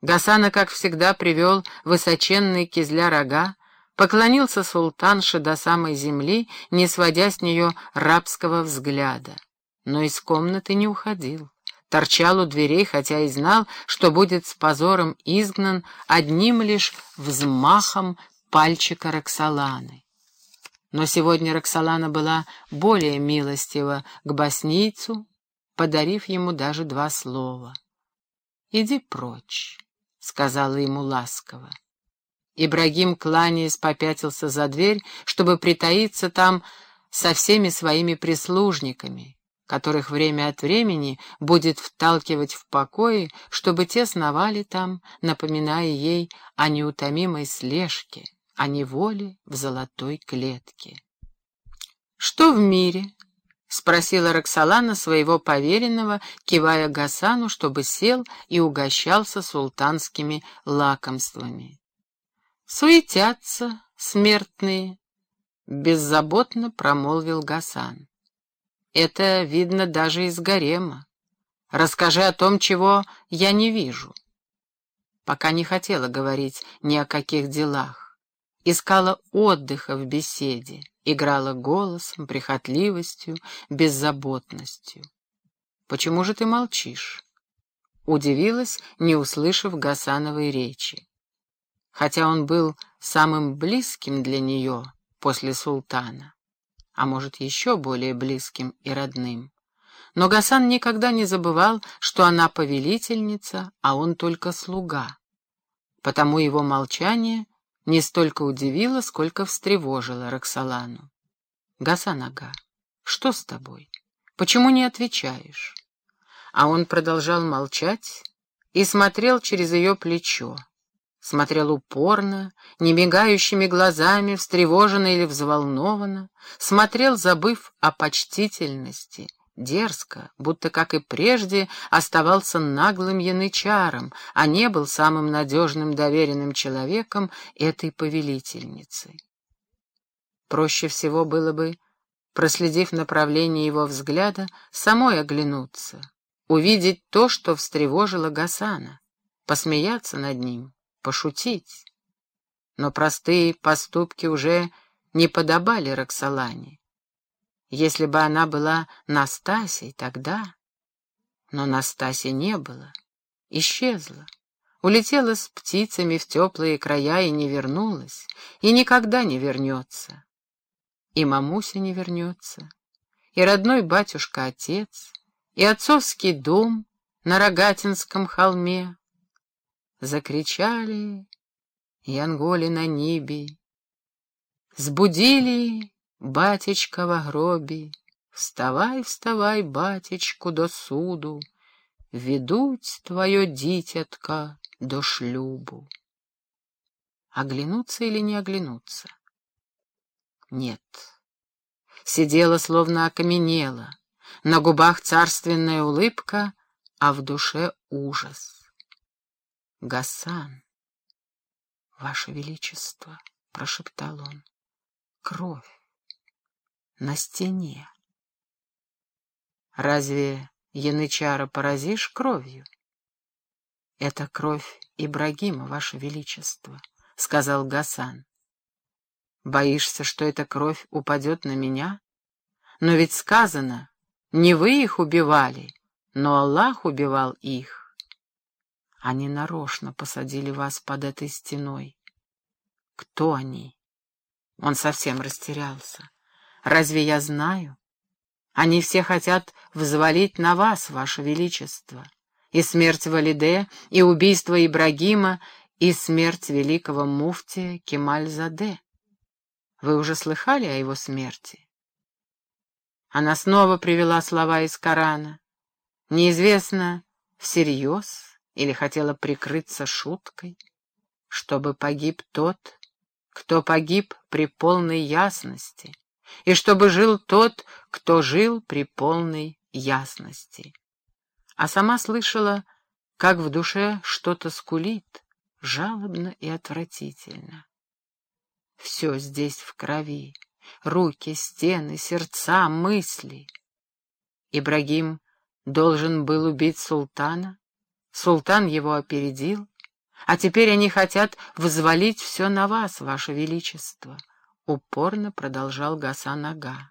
Гасана, как всегда, привел высоченные кизля рога, поклонился султанше до самой земли, не сводя с нее рабского взгляда. Но из комнаты не уходил. Торчал у дверей, хотя и знал, что будет с позором изгнан одним лишь взмахом пальчика Роксоланы. Но сегодня Роксолана была более милостива к боснийцу, подарив ему даже два слова. «Иди прочь», — сказала ему ласково. Ибрагим, кланяясь, попятился за дверь, чтобы притаиться там со всеми своими прислужниками, которых время от времени будет вталкивать в покое, чтобы те сновали там, напоминая ей о неутомимой слежке, о неволе в золотой клетке. «Что в мире?» — спросила Роксолана своего поверенного, кивая Гасану, чтобы сел и угощался султанскими лакомствами. «Суетятся смертные», — беззаботно промолвил Гасан. «Это видно даже из гарема. Расскажи о том, чего я не вижу». Пока не хотела говорить ни о каких делах. Искала отдыха в беседе, играла голосом, прихотливостью, беззаботностью. «Почему же ты молчишь?» Удивилась, не услышав Гасановой речи хотя он был самым близким для нее после султана, а может, еще более близким и родным. Но Гасан никогда не забывал, что она повелительница, а он только слуга. Потому его молчание не столько удивило, сколько встревожило Роксолану. «Гасан Ага, что с тобой? Почему не отвечаешь?» А он продолжал молчать и смотрел через ее плечо смотрел упорно, не мигающими глазами, встревоженно или взволнованно, смотрел, забыв о почтительности, дерзко, будто, как и прежде, оставался наглым янычаром, а не был самым надежным доверенным человеком этой повелительницы. Проще всего было бы, проследив направление его взгляда, самой оглянуться, увидеть то, что встревожило Гасана, посмеяться над ним, пошутить. Но простые поступки уже не подобали Роксолане. Если бы она была Настасей, тогда... Но Настаси не было, исчезла, улетела с птицами в теплые края и не вернулась, и никогда не вернется. И мамуся не вернется, и родной батюшка-отец, и отцовский дом на Рогатинском холме, Закричали янголи на небе, Збудили батечка в гробі, Вставай, вставай, батечку, до суду, Ведуть твое дитятка до шлюбу. Оглянуться или не оглянуться? Нет. Сидела, словно окаменела, на губах царственная улыбка, а в душе ужас. Гасан, Ваше Величество, — прошептал он, — кровь на стене. Разве янычара поразишь кровью? Это кровь Ибрагима, Ваше Величество, — сказал Гасан. Боишься, что эта кровь упадет на меня? Но ведь сказано, не вы их убивали, но Аллах убивал их. Они нарочно посадили вас под этой стеной. Кто они? Он совсем растерялся. Разве я знаю? Они все хотят взвалить на вас, ваше величество. И смерть Валиде, и убийство Ибрагима, и смерть великого муфтия Кемаль-Заде. Вы уже слыхали о его смерти? Она снова привела слова из Корана. Неизвестно, всерьез или хотела прикрыться шуткой, чтобы погиб тот, кто погиб при полной ясности, и чтобы жил тот, кто жил при полной ясности. А сама слышала, как в душе что-то скулит, жалобно и отвратительно. Все здесь в крови, руки, стены, сердца, мысли. Ибрагим должен был убить султана, Султан его опередил, А теперь они хотят взвалить все на вас, ваше величество. Упорно продолжал Гасан Ага.